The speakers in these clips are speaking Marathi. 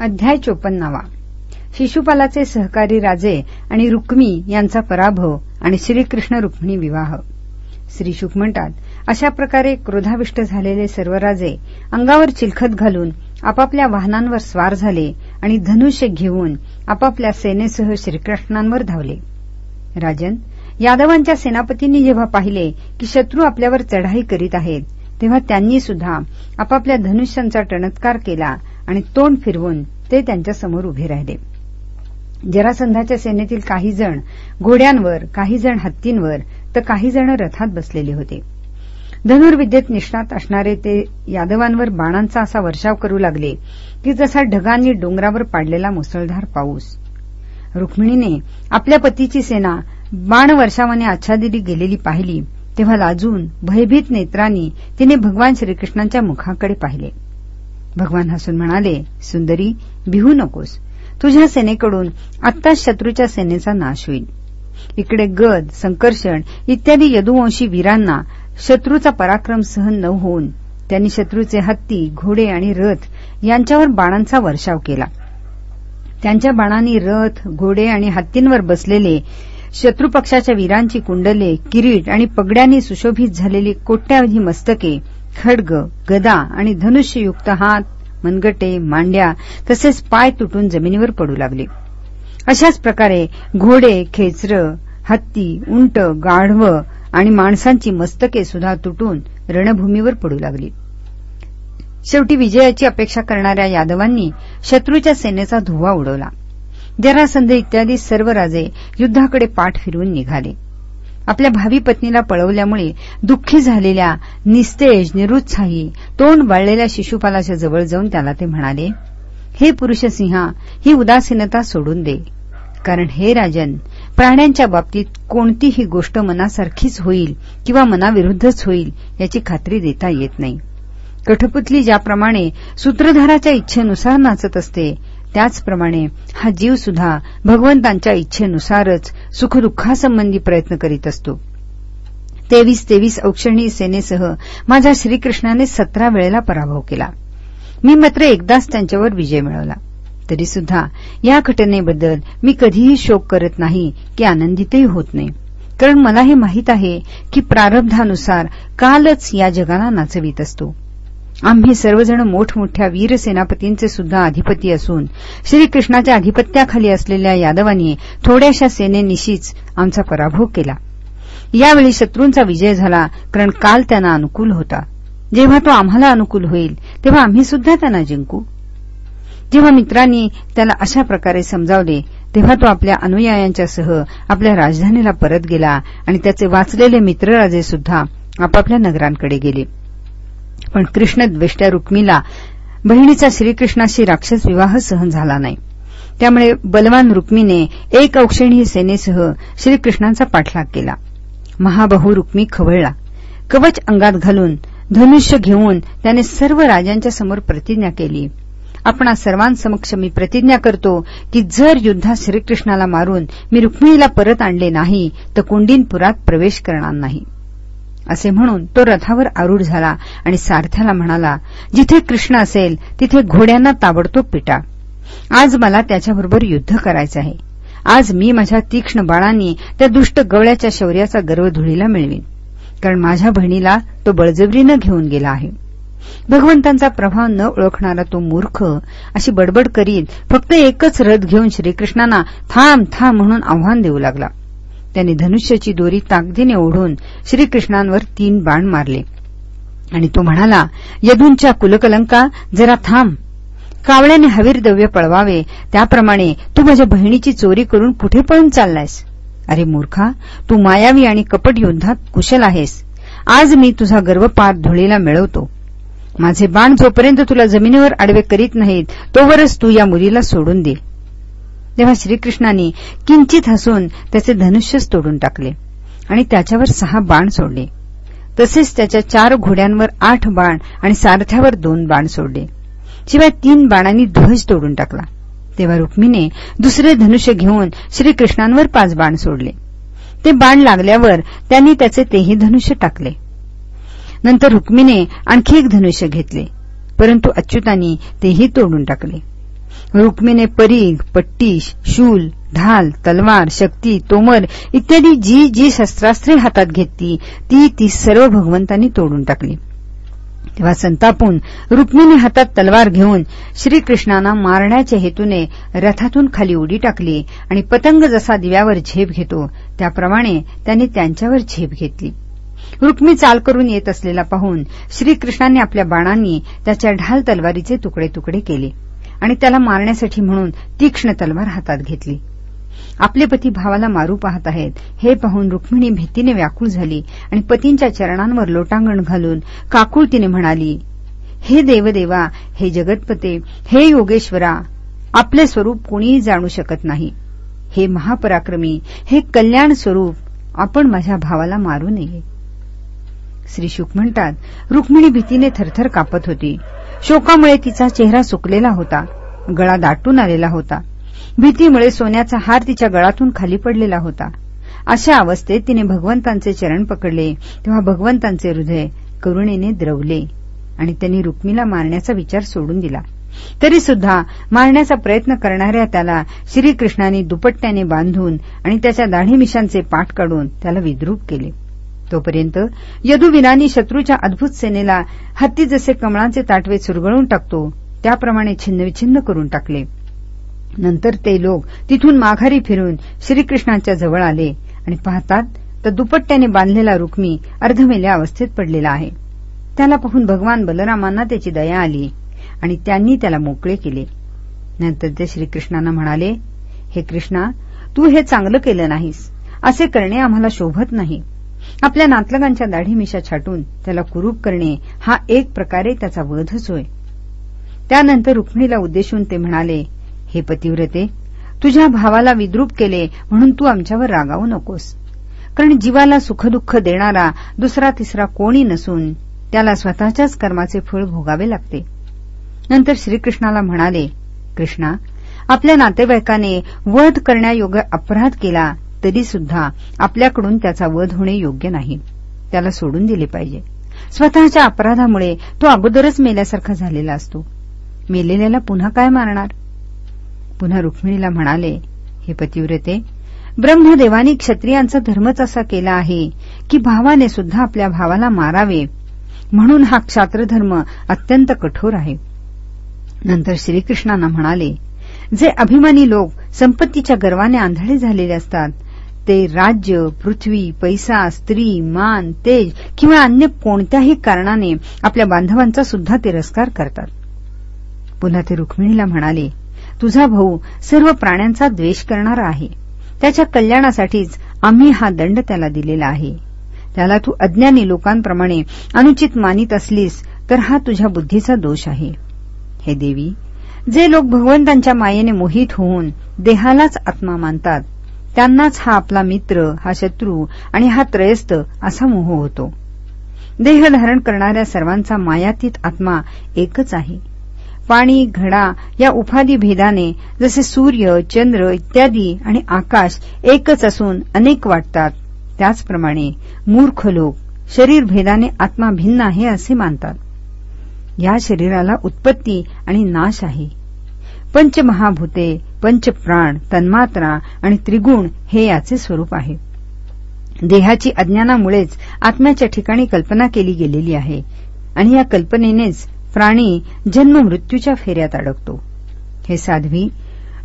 अध्याय चोपन्नावा. शिशुपालाचे सहकारी राजे आणि रुक्मी यांचा पराभव आणि श्रीकृष्ण रुक्मिणी विवाह. श्रीशुक म्हणतात अशा प्रकारे क्रोधाविष्ट झालेले सर्व राजे अंगावर चिलखत घालून आपापल्या वाहनांवर स्वार झाले आणि धनुष्य घेऊन आपापल्या सेनेसह श्रीकृष्णांवर धावले. राजन यादवांच्या सेनापतींनी जेव्हा पाहिले की शत्रू आपल्यावर चढाई करीत आहेत तेव्हा त्यांनी सुद्धा आपापल्या धनुष्यांचा टणत्कार केला आणि तोंड फिरवून ते त्यांच्यासमोर उभे राहिले. जरासंधाच्या सेनेतील काही जण घोड्यांवर काही जण हत्तींवर तर काही जण रथात बसलेले होते. धनुर्विद्येत निष्णात असणारे ते यादवांवर बाणांचा असा वर्षाव करू लागले की जसा ढगांनी डोंगरावर पाडलेला मुसळधार पाऊस. रुक्मिणीने आपल्या पतीची सेना बाणवर्षावाने आच्छादिली गेलेली पाहिली तेव्हा लाजून भयभीत नेत्रांनी तिने भगवान श्रीकृष्णांच्या मुखाकडे पाहिले. भगवान हसून म्हणाले सुंदरी भिहू नकोस. तुझ्या सेनेकडून आत्ताच शत्रूच्या सेनेचा नाश होईल. इकडे गद संकर्षण इत्यादी यदुवंशी वीरांना शत्रूचा पराक्रम सहन न होऊन त्यांनी शत्रूचे हत्ती घोडे आणि रथ यांच्यावर बाणांचा वर्षाव केला. त्यांच्या बाणांनी रथ घोडे आणि हत्तींवर बसलेले शत्रुपक्षाच्या वीरांची कुंडले किरीट आणि पगड्यांनी सुशोभित झालेली कोट्यावधी मस्तके खडग गदा आणि धनुष्ययुक्त हात मनगटे मांड्या तसेच पाय तुटून जमिनीवर पडू लागले. अशाच प्रकारे घोडे खेचर हत्ती उंट गाढवं आणि माणसांची मस्तके सुद्धा तुटून रणभूमीवर पडू लागली. शेवटी विजयाची अपेक्षा करणाऱ्या यादवांनी शत्रूच्या सेनेचा धुवा उडवला. जरासंध इत्यादी सर्व राजे युद्धाकडे पाठ फिरवून निघाले. आपल्या भावी पत्नीला पळवल्यामुळे दुःखी झालेल्या निस्तेज निरुत्साही तोंड बाळलेल्या शिशुपालाच्या जवळ जाऊन त्याला ते म्हणाले हे पुरुषसिंहा ही उदासीनता सोडून दे. कारण हे राजन प्राण्यांच्या बाबतीत कोणतीही गोष्ट मनासारखीच होईल किंवा मनाविरुद्धच होईल याची खात्री देता येत नाही. कठपुतली ज्याप्रमाणे सूत्रधाराच्या इच्छेनुसार नाचत असते त्याचप्रमाणे हा जीव सुद्धा भगवंतांच्या इच्छेनुसारच सुखदुःखासंबंधी प्रयत्न करीत असतो. तेवीस तेवीस औक्षणी सेनेसह माझ्या श्रीकृष्णाने सतरा वेळेला पराभव केला. मी मात्र एकदाच त्यांच्यावर विजय मिळवला. तरी सुद्धा या घटनेबद्दल मी कधीही शोक करत नाही की आनंदितही होत नाही. कारण मला हे माहीत आहे की प्रारब्धानुसार कालच या जगाला नाचवीत असतो. आम्ही सर्वजण मोठमोठ्या वीर सेनापतींचे सुद्धा अधिपती असून श्रीकृष्णाच्या अधिपत्याखाली असलेल्या यादवांनी थोड्याशा सेनेनिशीच आमचा पराभव केला. यावेळी शत्रूंचा विजय झाला कारण काल त्यांना अनुकूल होता. जेव्हा तो आम्हाला अनुकूल होईल तेव्हा आम्ही सुद्धा त्यांना जिंकू. जेव्हा मित्रांनी त्याला अशा प्रकारे समजावले तेव्हा तो आपल्या अनुयायांच्यासह आपल्या राजधानीला परत गेला आणि त्याचे वाचलेले मित्रराजे सुद्धा आपापल्या नगरांकडे गेले. पण कृष्णद्वेष्ट्या रुक्मीला बहिणीचा श्रीकृष्णाशी राक्षस विवाह सहन झाला नाही. त्यामुळे बलवान रुक्मीने एक औक्षणी सेनेसह श्रीकृष्णांचा पाठलाग केला. महाबहू रुक्मी खवळला. कवच अंगात घालून धनुष्य घेऊन त्याने सर्व राजांच्या समोर प्रतिज्ञा केली. आपणा सर्वांसमक्ष मी प्रतिज्ञा करतो की जर युद्धात श्रीकृष्णाला मारून मी रुक्मिणीला परत आणले नाही तर कुंडीनपुरात प्रवेश करणार नाही. असे म्हणून तो रथावर आरूढ झाला आणि सारथ्याला म्हणाला जिथे कृष्ण असेल तिथे घोड्यांना ताबडतोब पिटा. आज मला त्याच्याबरोबर युद्ध करायचं आहे. आज मी माझ्या तीक्ष्ण बाळांनी त्या दुष्ट गवळ्याच्या शौर्याचा गर्व धुळीला मिळवीन. कारण माझ्या बहिणीला तो बळजबरीनं घेऊन गेला आहे. भगवंतांचा प्रभाव न ओळखणारा तो मूर्ख अशी बडबड करीत फक्त एकच रथ घेऊन श्रीकृष्णांना थांब थांब म्हणून आव्हान देऊ लागला. त्याने धनुष्याची दोरी ताकदीने ओढून श्रीकृष्णांवर तीन बाण मारले. आणि तो म्हणाला यदूंच्या कुलकलंका जरा थांब. कावळ्याने हवीर द्रव्य पळवावे. त्याप्रमाणे तू माझ्या बहिणीची चोरी करून कुठे पळून चाललायस? अरे मूर्खा तू मायावी आणि कपट युद्धात कुशल आहेस. आज मी तुझा गर्वपात धुळीला मिळवतो. माझे बाण जोपर्यंत तुला जमिनीवर आडवे करीत नाहीत तोवरच तू या मुलीला सोडून दे. तेव्हा श्रीकृष्णाने किंचित हसून त्याचे धनुष्यच तोडून टाकले आणि त्याच्यावर सहा बाण सोडले. तसेच त्याच्या चार घोड्यांवर आठ बाण आणि सारथ्यावर दोन बाण सोडले. शिवाय तीन बाणांनी ध्वज तोडून टाकला. तेव्हा रुक्मीने दुसरे धनुष्य घेऊन श्रीकृष्णांवर पाच बाण सोडले. ते बाण लागल्यावर त्यांनी त्याचे तेही धनुष्य टाकले. नंतर रुक्मीने आणखी एक धनुष्य घेतले परंतु अच्युतांनी तेही तोडून टाकले. रुक्मीने परीघ पट्टीश शूल ढाल तलवार शक्ती तोमर इत्यादी जी जी शस्त्रास्त्रे हातात घेतली ती ती सर्व भगवंतांनी तोडून टाकली. तेव्हा संतापून रुक्मिणी हातात तलवार घेऊन श्रीकृष्णांना मारण्याच्या हेतूने रथातून खाली उडी टाकली आणि पतंग जसा दिव्यावर झेप घेतो त्याप्रमाणे त्यांनी त्यांच्यावर झेप घेतली. रुक्मी चाल करून येत असलेला पाहून श्रीकृष्णांनी आपल्या बाणांनी त्याच्या ढाल तलवारीचे तुकडे तुकडे केले. आणि त्याला मारण्यासाठी म्हणून तीक्ष्ण तलवार हातात घेतली. आपले पती भावाला मारू पाहत आहेत. हे पाहून रुक्मिणी भीतीने व्याकुळ झाली आणि पतींच्या चरणांवर लोटांगण घालून काकुळतीने म्हणाली हे देवदेवा हे जगतपते हे योगेश्वरा आपले स्वरूप कोणीही जाणू शकत नाही. हे महापराक्रमी हे कल्याण स्वरूप आपण माझ्या भावाला मारू नये. श्री शुक म्हणतात रुक्मिणी भीतीने थरथर कापत होती. शोकामुळे तिचा चेहरा सुकलेला होता. गळा दाटून आलेला होता. भीतीमुळे सोन्याचा हार तिच्या गळातून खाली पडलेला होता. अशा अवस्थेत तिने भगवंतांचे चरण पकडले. तेव्हा भगवंतांचे हृदय करुणेने द्रवले आणि त्यांनी रुक्मीला मारण्याचा विचार सोडून दिला. तरी सुद्धा मारण्याचा प्रयत्न करणाऱ्या त्याला श्रीकृष्णाने दुपट्ट्याने बांधून आणि त्याच्या दाढीमिशांचे पाठ काढून त्याला विद्रूप केले. तोपर्यंत यदुवीरांनी शत्रूच्या अद्भुत सेनेला हत्ती जसे कमळांचे ताटवे चुरगळून टाकतो त्याप्रमाणे छिन्नविछिन्न करून टाकले. नंतर ते लोक तिथून माघारी फिरून श्रीकृष्णांच्या जवळ आले आणि पाहतात तर दुपट्ट्याने बांधलेला रुक्मी अर्धमेल्या अवस्थेत पडलेला आहे. त्याला पाहून भगवान बलरामांना त्याची दया आली आणि त्यांनी त्याला मोकळे केले. नंतर ते श्रीकृष्णांना म्हणाले हे कृष्णा तू हे चांगलं केलं नाहीस. असे करणे आम्हाला शोभत नाही. आपल्या नातलगांच्या दाढी मिशा छाटून त्याला कुरूप करणे हा एक प्रकारे त्याचा वधच होय. त्यानंतर रुक्मिणीला उद्देशून ते म्हणाले हे पतिव्रते तुझ्या भावाला विद्रूप केले म्हणून तू आमच्यावर रागावू नकोस. कारण जीवाला सुखदुःख देणारा दुसरा तिसरा कोणी नसून त्याला स्वतःच्याच कर्माचे फळ भोगावे लागते. नंतर श्रीकृष्णाला म्हणाले कृष्णा आपल्या नातेवाईकाने वध करण्यायोग्य अपराध केला तरी सुद्धा आपल्याकडून त्याचा वध होणे योग्य नाही. त्याला सोडून दिले पाहिजे. स्वतःच्या अपराधामुळे तो अगोदरच मेल्यासारखा झालेला असतो. मेलेल्याला पुन्हा काय मारणार? पुन्हा रुक्मिणीला म्हणाले हे पतिव्रते ब्रह्मदेवानी क्षत्रियांचा धर्मच असा केला आहे की भावाने सुद्धा आपल्या भावाला मारावे. म्हणून हा क्षात्रधर्म अत्यंत कठोर आहे. नंतर श्रीकृष्णांना म्हणाले जे अभिमानी लोक संपत्तीच्या गर्वाने आंधळे झालेले असतात ते राज्य पृथ्वी पैसा स्त्री मान तेज किंवा अन्य कोणत्याही कारणाने आपल्या बांधवांचा सुद्धा तिरस्कार करतात. पुन्हा ते रुक्मिणीला म्हणाले तुझा भाऊ सर्व प्राण्यांचा द्वेष करणारा आहे. त्याच्या कल्याणासाठीच आम्ही हा दंड त्याला दिलेला आहे. त्याला तू अज्ञानी लोकांप्रमाणे अनुचित मानित असलीस तर हा तुझ्या बुद्धीचा दोष आहे. हे देवी जे लोक भगवंतांच्या मायेने मोहित होऊन देहालाच आत्मा मानतात त्यांनाच हा आपला मित्र हा शत्रू आणि हा त्रयस्थ असा मोह होतो. देह धारण करणाऱ्या सर्वांचा मायातीत आत्मा एकच आहे. पाणी घडा या उपाधी भेदाने जसे सूर्य चंद्र इत्यादी आणि आकाश एकच असून अनेक वाटतात. त्याचप्रमाणे मूर्ख लोक शरीर भेदाने आत्मा भिन्न आहे असे मानतात. या शरीराला उत्पत्ती आणि नाश आहे. पंचमहाभूते पंचप्राण तन्मात्रा आणि त्रिगुण हे याचे स्वरूप आहे. देहाची अज्ञानामुळेच आत्म्याच्या ठिकाणी कल्पना केली गेलेली आहे. आणि या कल्पनेनेच प्राणी जन्म मृत्यूच्या फेऱ्यात अडकतो. हे साध्वी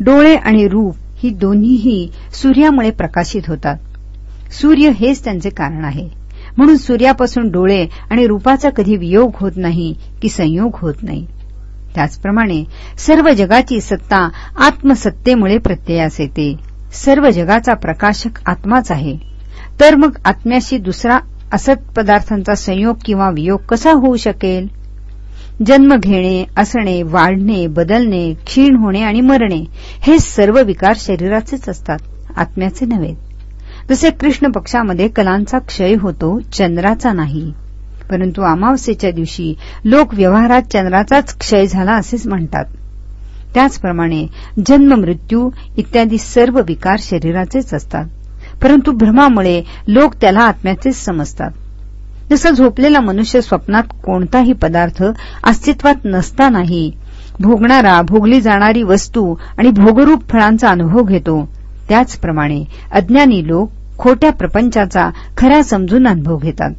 डोळे आणि रूप ही दोन्हीही सूर्यामुळे प्रकाशित होतात. सूर्य हेच त्यांचे कारण आहे. म्हणून सूर्यापासून डोळे आणि रूपाचा कधी वियोग होत नाही की संयोग होत नाही. त्याचप्रमाणे सर्व जगाची सत्ता आत्मसत्तेमुळे प्रत्ययास येते. सर्व जगाचा प्रकाशक आत्माच आहे. तर मग आत्म्याशी दुसरा असत पदार्थांचा संयोग किंवा वियोग कसा होऊ शकेल? जन्म घेणे असणे वाढणे बदलणे क्षीण होणे आणि मरणे हे सर्व विकार शरीराचेच असतात आत्म्याचे नव्हे. जसे कृष्ण पक्षामध्ये कलांचा क्षय होतो चंद्राचा नाही. परंतु अमावस्येच्या दिवशी लोक व्यवहारात चंद्राचाच क्षय झाला असेच म्हणतात. त्याचप्रमाणे जन्म मृत्यू इत्यादी सर्व विकार शरीराचेच असतात. परंतु भ्रमामुळे लोक त्याला आत्म्याचेच समजतात. जसं झोपलेला मनुष्य स्वप्नात कोणताही पदार्थ अस्तित्वात नसतानाही भोगणारा भोगली जाणारी वस्तू आणि भोगरूप फळांचा अनुभव घेतो. त्याचप्रमाणे अज्ञानी लोक खोट्या प्रपंचाचा खरा समजून अनुभव घेतात.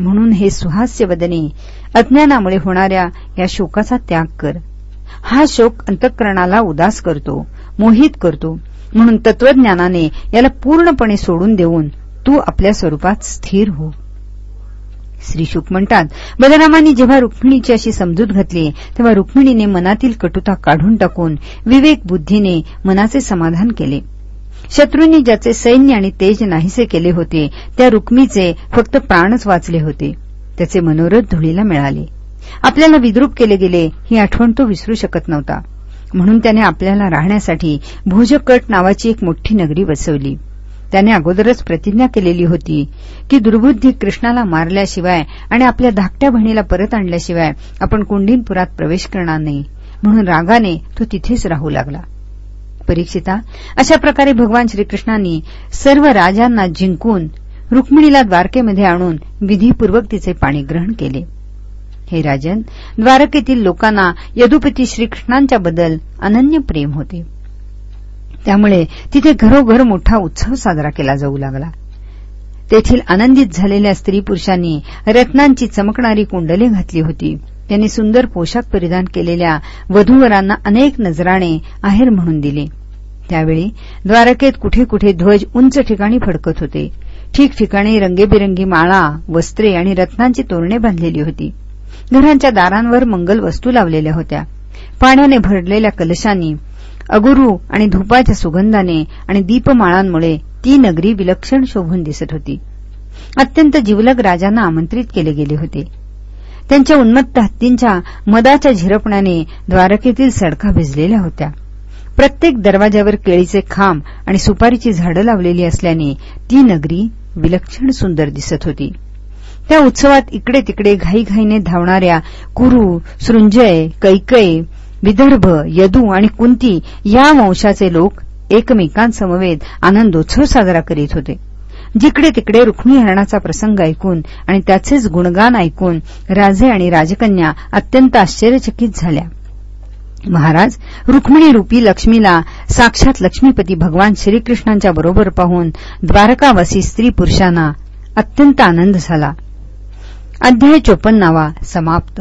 म्हणून हे सुहास्य वदने अज्ञानामुळे होणाऱ्या या शोकाचा त्याग कर. हा शोक अंतःकरणाला उदास करतो मोहित करतो म्हणून तत्वज्ञानाने याला पूर्णपणे सोडून देऊन तू आपल्या स्वरूपात स्थिर हो. श्री शुक म्हणतात बलरामांनी जेव्हा रुक्मिणीची अशी समजूत घातली तेव्हा रुक्मिणीने मनातील कटुता काढून टाकून विवेक बुद्धीने मनाचे समाधान केले. शत्रूंनी ज्याचे सैन्य आणि तेज नाहीसे केले होते त्या रुक्मीचे फक्त प्राणच वाचले होते. त्याचे मनोरथ धुळीला मिळाले. आपल्याला विद्रूप केले गेले ही आठवण तो विसरू शकत नव्हता. म्हणून त्याने आपल्याला राहण्यासाठी भोजकट नावाची एक मोठी नगरी बसवली त्याने अगोदरच प्रतिज्ञा केलेली होती की दुर्बुद्धी कृष्णाला मारल्याशिवाय आणि आपल्या धाकट्या बहिणीला परत आणल्याशिवाय आपण कुंडीनपुरात प्रवेश करणार नाही. म्हणून रागाने तो तिथेच राहू लागला. परीक्षिता अशा प्रकारे भगवान श्रीकृष्णांनी सर्व राजांना जिंकून रुक्मिणीला द्वारकेमध्ये आणून विधीपूर्वक तिचे पाणी ग्रहण केले. हे राजन द्वारकेतील लोकांना यदुपती श्रीकृष्णांच्या बद्दल अनन्य प्रेम होते. त्यामुळे तिथे घरोघर मोठा उत्सव साजरा केला जाऊ लागला. तेथील आनंदित झालेल्या स्त्री पुरुषांनी रत्नांची चमकणारी कुंडले घातली होती. त्यांनी सुंदर पोशाख परिधान केलेल्या वधूवरांना अनेक नजराणे आहेर म्हणून दिले. त्यावेळी द्वारकेत कुठे कुठे ध्वज उंच ठिकाणी फडकत होते. ठिकठिकाणी रंगेबिरंगी माळा वस्त्रे आणि रत्नांची तोरणे बांधलेली होती. घरांच्या दारांवर मंगल वस्तू लावलेल्या होत्या. पाण्याने भरलेल्या कलशांनी अगुरू आणि धुपाच्या सुगंधाने आणि दीपमाळांमुळे ती नगरी विलक्षण शोभून दिसत होती. अत्यंत जिवलग राजांना आमंत्रित केले गेले होते. त्यांच्या उन्मत्त हत्तींच्या मदाच्या झिरपण्याने द्वारकेतील सडका भिजलेल्या होत्या. प्रत्येक दरवाजावर केळीचे खांब आणि सुपारीची झाडं लावलेली असल्याने ती नगरी विलक्षण सुंदर दिसत होती. त्या उत्सवात इकडे तिकडे घाईघाईने धावणाऱ्या कुरु सृंजय कैकय विदर्भ यदू आणि कुंती या वंशाचे लोक एकमेकांसमवेत आनंदोत्सव साजरा करीत होते. जिकडे तिकडे रुक्मी हरणाचा प्रसंग ऐकून आणि त्याचेच गुणगान ऐकून राजे आणि राजकन्या अत्यंत आश्चर्यचकित झाल्या. महाराज रुक्मिणी रुपी लक्ष्मीला साक्षात लक्ष्मीपती भगवान श्रीकृष्णांच्या बरोबर पाहून द्वारकावासी स्त्री पुरुषांना अत्यंत आनंद झाला. अध्याय चोपन्नावा समाप्त.